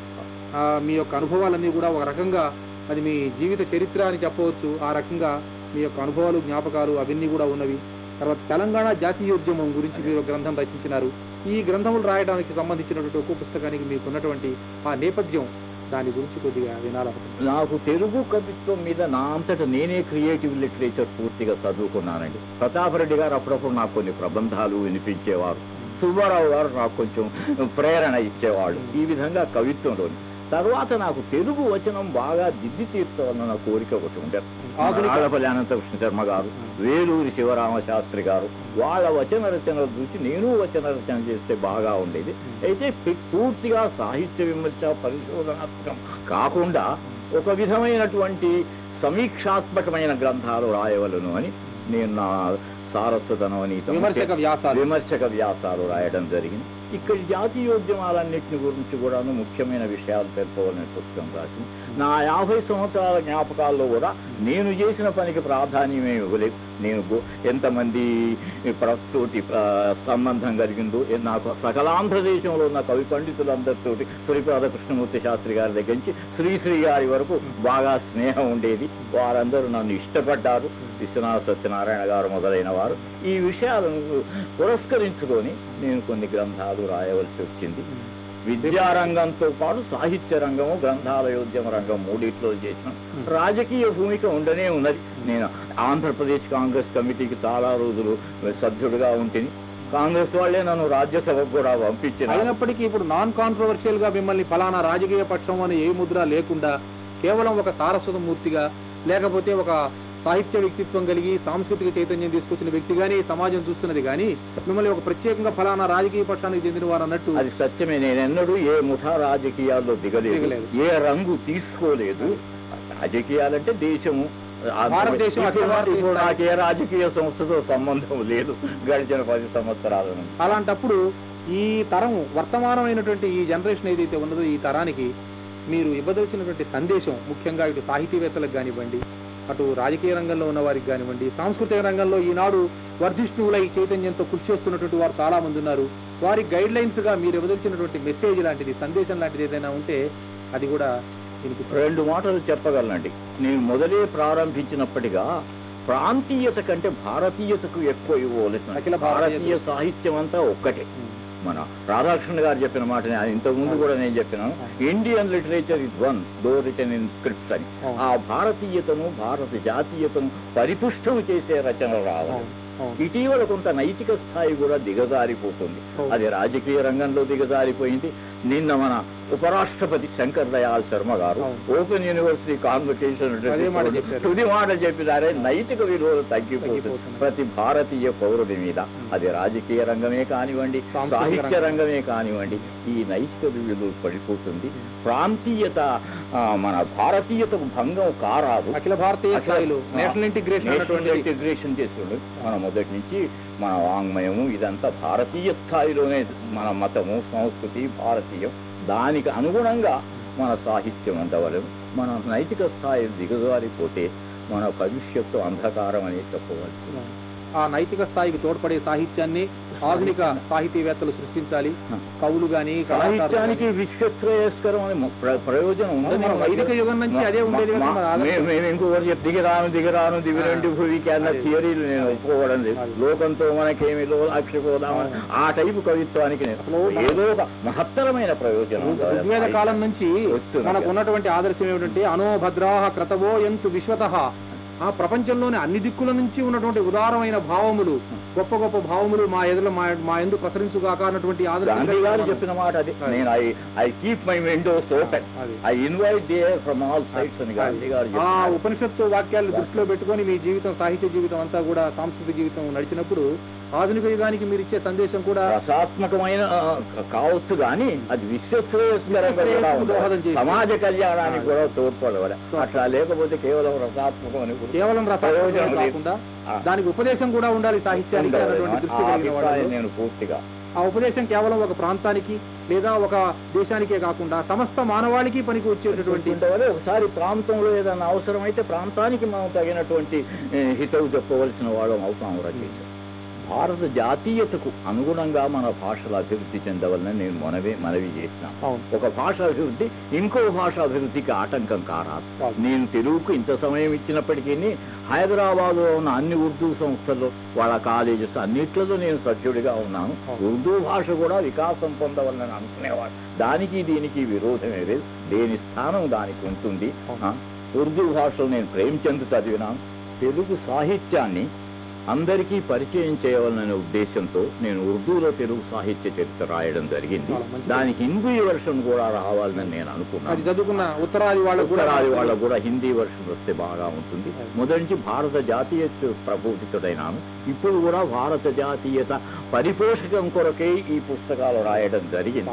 మీ యొక్క అనుభవాలన్నీ కూడా ఒక రకంగా అది మీ జీవిత చరిత్ర అని చెప్పవచ్చు. ఆ రకంగా మీ యొక్క అనుభవాలు జ్ఞాపకాలు అవన్నీ కూడా ఉన్నవి. తర్వాత తెలంగాణ జాతీయోద్యమం గురించి మీరు గ్రంథం రచించినారు. ఈ గ్రంథములు రాయడానికి సంబంధించినటువంటి ఒక్కో పుస్తకానికి మీకు ఉన్నటువంటి ఆ నేపథ్యం దాని గురించి కొద్దిగా వినాలనుకుంటున్నాను. నాకు తెలుగు కవిత్వం మీద నా అంతట నేనే క్రియేటివ్ లిటరేచర్ పూర్తిగా చదువుకున్నానండి. ప్రతాపరెడ్డి గారు అప్పుడప్పుడు నాకు కొన్ని ప్రబంధాలు వినిపించేవారు. సుబ్బారావు గారు నాకు కొంచెం ప్రేరణ ఇచ్చేవాడు ఈ విధంగా కవిత్వంలోని తర్వాత నాకు తెలుగు వచనం బాగా దిద్ది తీర్చాలన్న కోరిక ఒకటి ఆధునిక- ఆడపల్లి అనంతకృష్ణ శర్మ గారు వేలూరి శివరామ శాస్త్రి గారు వాళ్ళ వచన రచనలు చూసి నేను వచన రచన చేస్తే బాగా ఉండేది. అయితే పూర్తిగా సాహిత్య విమర్శ పరిశోధనాత్మకం కాకుండా ఒక విధమైనటువంటి సమీక్షాత్మకమైన గ్రంథాలు రాయవలను అని నేను నా విమర్శక వ్యాసాలు. విమర్శక వ్యాసాలు రాయడం జరిగింది. ఇక్కడ జాతీయోద్యమాలన్నింటిని గురించి కూడాను ముఖ్యమైన విషయాలు తెలుసుకోవాలని పుస్తకం రాసి నా యాభై సంవత్సరాల జ్ఞాపకాల్లో కూడా నేను చేసిన పనికి ప్రాధాన్యమే ఇవ్వలేదు నేను ఎంతమంది ప్రతోటి సంబంధం కలిగిందో నాకు సకల ఆంధ్రదేశంలో ఉన్న కవి పండితులందరితోటి శ్రీపాద కృష్ణమూర్తి శాస్త్రి గారి దగ్గర నుంచి శ్రీశ్రీ గారి వరకు బాగా స్నేహం ఉండేది. వారందరూ నన్ను ఇష్టపడ్డారు. విశ్వనాథ సత్యనారాయణ గారు మొదలైన వారు. ఈ విషయాలను పురస్కరించుకొని నేను కొన్ని గ్రంథాలు రాయవలసి వచ్చింది. విద్యారంగంతో పాటు సాహిత్య రంగము గ్రంథాలయోద్యమ రంగం మూడిట్లో చేసిన. రాజకీయ భూమిక ఉండనే ఉన్నది. నేను ఆంధ్రప్రదేశ్ కాంగ్రెస్ కమిటీకి చాలా రోజులు సభ్యుడిగా ఉంటుంది కాంగ్రెస్ వాళ్ళే నన్ను రాజ్యసభకు కూడా పంపించిన అయినప్పటికీ ఇప్పుడు నాన్ కాంట్రవర్షియల్గా మిమ్మల్ని ఫలానా రాజకీయ పక్షం అని ఏ ముద్ర లేకుండా కేవలం ఒక సారస్వత మూర్తిగా లేకపోతే ఒక సాహిత్య వ్యక్తిత్వం కలిగి సాంస్కృతిక చైతన్యం తీసుకొచ్చిన వ్యక్తిగానే సమాజం చూస్తున్నది. కానీ మిమ్మల్ని ఒక ప్రత్యేకంగా ఫలానా రాజకీయ పక్షానికి చెందిన వారు అన్నట్టు అది సత్యమే. నేనెన్నడూ ఏ ముఠా రాజకీయాల్లో దిగలేదు. ఏ రంగు తీసుకోలేదు. రాజకీయాలంటే దేశము. నాకు ఏ రాజకీయ సంస్థతో సంబంధం లేదు. గడిచిన పది సంవత్సరాల నుంచి అలాంటప్పుడు ఈ తరం వర్తమానమైనటువంటి ఈ జనరేషన్ ఏదైతే ఉన్నదో ఈ తరానికి మీరు ఇవ్వదలసినటువంటి సందేశం ముఖ్యంగా ఇటు సాహితీవేత్తలకు కానివ్వండి అటు రాజకీయ రంగంలో ఉన్న వారికి కానివ్వండి సాంస్కృతిక రంగంలో ఈనాడు వర్ధిష్ణువులై చైతన్యంతో కృషి చేస్తున్నటువంటి వారు చాలా మంది ఉన్నారు. వారి గైడ్ లైన్స్గా మీరు ఇవ్వదలిచినటువంటి మెసేజ్ లాంటిది సందేశం లాంటిది ఏదైనా ఉంటే అది కూడా రెండు మాటలు చెప్పగలనండి. నేను మొదలే ప్రారంభించినప్పటిగా ప్రాంతీయత కంటే భారతీయతకు ఎక్కువ ఇవ్వవలసిన అఖిల భారతీయ సాహిత్యం అంతా ఒక్కటే. మన రాధాకృష్ణ గారు చెప్పిన మాట ఇంతకు ముందు కూడా నేను చెప్పినాను Indian literature is one though written in scripts అని. ఆ భారతీయతను భారత జాతీయతను పరిపుష్టం చేసే రచన రావాలి. ఇటీవల కొంత నైతిక స్థాయి కూడా దిగజారిపోతుంది. అది రాజకీయ రంగంలో దిగజారిపోయింది నిన్న మన ఉపరాష్ట్రపతి శంకర్ దయాళ్ శర్మ గారు. Open university convocation. తుది మాట చెప్పినారే నైతిక విలువలు తగ్గిపోతుంది. ప్రతి భారతీయ పౌరుడి మీద అది రాజకీయ రంగమే కానివ్వండి సాహిత్య రంగం. రంగమే కానివ్వండి ఈ నైతిక విలువలు పడిపోతుంది ప్రాంతీయత మన భారతీయతకు భంగం కారాదు అఖిల భారతీయ స్థాయిలో నేషనల్ ఇంటిగ్రేషన్ ఇంటిగ్రేషన్ చేస్తుండే మన మొదటి నుంచి మన వాంగ్మయము ఇదంతా భారతీయ స్థాయిలోనే మన మతము సంస్కృతి భారతీయం. దానికి అనుగుణంగా మన సాహిత్యం అందవలం మన నైతిక స్థాయి దిగజారిపోతే మన భవిష్యత్తు అంధకారం అని చెప్పవచ్చు. ఆ నైతిక స్థాయికి తోడ్పడే సాహిత్యాన్ని ఆధునిక సాహితీవేత్తలు సృష్టించాలి కవులు గాని సాహిత్యానికి విశ్వశ్రేయస్కరం అనే ప్రయోజనం మన వైదిక యుగం నుంచి అదే ఉండేది మేము ఇంకొకరు చెప్తే దిగరాను దిగరాను దివిరండి భూమికి అన్న. థియరీలు నేను ఒప్పుకోవడం లేదు. లోకంతో మనకేమి లోలాక్షిపోదామని అవును. ఆ టైపు కవిత్వానికి ఏదో ఒక మహత్తరమైన ప్రయోజనం ఉంది. ఋగ్వేద కాలం నుంచి. మనకు ఉన్నటువంటి ఆదర్శం ఏమిటంటే అనో భద్రాహ క్రతవో ఎంతు విశ్వత ఆ ప్రపంచంలోని అన్ని దిక్కుల నుంచి ఉన్నటువంటి ఉదారమైన భావములు గొప్ప గొప్ప భావములు మా ఎదురు మా ఎందు ప్రసరించుగాక అన్నటువంటి గారు చెప్పిన మాట అది. నేను I I keep my windows open. I invite there from all sides అని గాంధీ గారు ఆ. ఉపనిషత్తు వాక్యాలు దృష్టిలో పెట్టుకొని మీ జీవితం సాహిత్య జీవితం అంతా కూడా సాంస్కృతిక జీవితం నడిచినప్పుడు ఆధునిక యుగానికి మీరు ఇచ్చే సందేశం కూడా రసాత్మకమైన కావచ్చు కానీ అది విశ్వశ్రేయస్కరంగా. దోహదం. సమాజ కళ్యాణానికి కూడా తోడ్పడవాలి అట్లా లేకపోతే కేవలం రసాత్మకం అని కేవలం లేదు. కాకుండా. దానికి ఉపదేశం కూడా ఉండాలి సాహిత్యానికి నేను పూర్తిగా ఆ ఉపదేశం కేవలం ఒక ప్రాంతానికి లేదా ఒక దేశానికే కాకుండా సమస్త మానవాళికి పనికి వచ్చేటటువంటి ఒకసారి ప్రాంతంలో ఏదైనా అవసరమైతే ప్రాంతానికి మనం తగినటువంటి హితవు చెప్పవలసిన వాళ్ళం అవుతాం రచయిత భారత జాతీయతకు అనుగుణంగా మన భాషలు అభివృద్ధి చెందవలని నేను మనవి మనవి చేసిన. ఒక భాష అభివృద్ధి ఇంకో భాష అభివృద్ధికి ఆటంకం కారాదు. నేను తెలుగుకు ఇంత సమయం ఇచ్చినప్పటికీ హైదరాబాద్లో ఉన్న అన్ని ఉర్దూ సంస్థల్లో వాళ్ళ కాలేజెస్ అన్నిట్లలో నేను సభ్యుడిగా ఉన్నాను. ఉర్దూ భాష కూడా వికాసం పొందవాలని అనుకునేవాడు. దానికి దీనికి విరోధమే లేదు. దేని స్థానం దానికి ఉంటుంది. ఉర్దూ భాషలో నేను ప్రేమచంద్ చదివినాను. తెలుగు సాహిత్యాన్ని అందరికీ పరిచయం చేయవాలనే ఉద్దేశంతో నేను ఉర్దూలో తెలుగు సాహిత్య చరిత్ర రాయడం జరిగింది. దానికి హిందీ వర్షన్ కూడా రావాలని నేను అనుకున్నాను చదువుకున్న ఉత్తరాది వాళ్ళకు కూడా ఉత్తరాది వాళ్ళకు కూడా హిందీ వర్షన్ వస్తే బాగా ఉంటుంది. మొదటి నుంచి భారత జాతీయత ప్రబోధితుడైనాను ఇప్పుడు కూడా భారత జాతీయత పరిపోషకం కొరకే ఈ పుస్తకాలు రాయడం జరిగింది.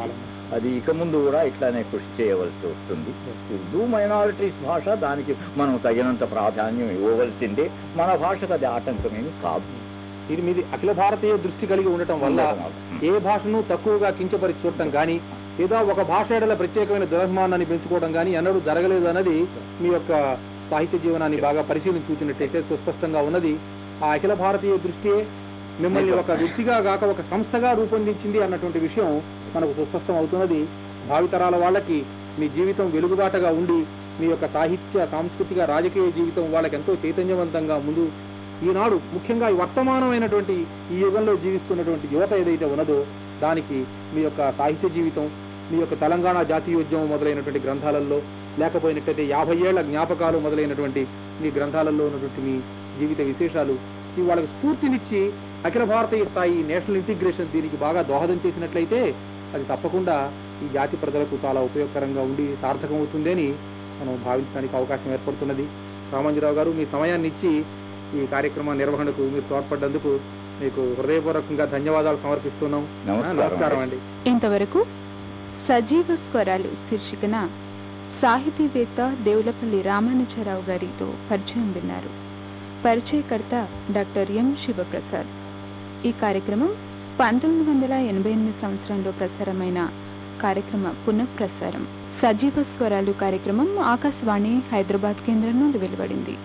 అది ఇక ముందు కూడా ఇట్లానే కృషి చేయవలసి వస్తుంది. ఉర్దూ మైనారిటీస్ భాష దానికి మనం తగినంత ప్రాధాన్యం ఇవ్వవలసిందే. మన భాషకు అది ఆటంకమేమి కాదు. ఇది మీది అఖిల భారతీయ దృష్టి కలిగి ఉండటం వల్ల. ఏ భాషను తక్కువగా కించపరిచి చూడటం కానీ లేదా ఒక భాష ఎడల ప్రత్యేకమైన దురభిమానాన్ని పెంచుకోవడం కానీ ఎన్నడూ జరగలేదు అన్నది మీ యొక్క సాహిత్య జీవనాన్ని బాగా పరిశీలించి చూసినట్టయితే సుస్పష్టంగా ఉన్నది. ఆ అఖిల భారతీయ దృష్టియే మిమ్మల్ని ఒక వ్యక్తిగా గాక ఒక సంస్థగా రూపొందించింది అన్నటువంటి విషయం మనకు సుస్పష్టం అవుతున్నది భావితరాల వాళ్ళకి మీ జీవితం వెలుగుబాటగా ఉండి మీ యొక్క సాహిత్య సాంస్కృతిక రాజకీయ జీవితం వాళ్ళకి ఎంతో చైతన్యవంతంగా ముందు ఈనాడు ముఖ్యంగా ఈ వర్తమానమైనటువంటి ఈ యుగంలో జీవిస్తున్నటువంటి యువత ఏదైతే ఉన్నదో దానికి మీ యొక్క సాహిత్య జీవితం మీ యొక్క తెలంగాణ జాతీయోద్యమం మొదలైనటువంటి గ్రంథాలలో లేకపోయినట్టయితే యాభై ఏళ్ళ జ్ఞాపకాలు మొదలైనటువంటి మీ గ్రంథాలలో ఉన్నటువంటి మీ జీవిత విశేషాలు ఈ వాళ్ళకి స్ఫూర్తినిచ్చి అఖిల భారతీయ స్థాయి నేషనల్ ఇంటిగ్రేషన్ దీనికి బాగా దోహదం చేసినట్లయితే అది తప్పకుండా ఈ జాతి ప్రజలకు చాలా ఉపయోగకరంగా ఉండి సార్థకం అవుతుందని మనం భావించడానికి అవకాశం ఏర్పడుతున్నది. రామాంజీరావు గారు మీ సమయాన్ని ఇచ్చి ఈ కార్యక్రమ నిర్వహణకు మీరు తోడ్పడ్డందుకు మీకు హృదయపూర్వకంగా ధన్యవాదాలు సమర్పిస్తున్నాం. నమస్కారం అండి. ఇంతవరకు సజీవ స్వరాలు శీర్షికన సాహితీవేత్త దేవులపల్లి రామానుజరావు గారితో పరిచయం విన్నారు. పరిచయకర్త డాక్టర్ ఎం శివప్రసాద్. ఈ కార్యక్రమం పంతొమ్మిది వందల ఎనభై ఎనిమిది సంవత్సరంలో ప్రసారమైన కార్యక్రమ పునఃప్రసారం సజీవ స్వరాలు కార్యక్రమం ఆకాశవాణి హైదరాబాద్ కేంద్రం నుండి వెలువడింది.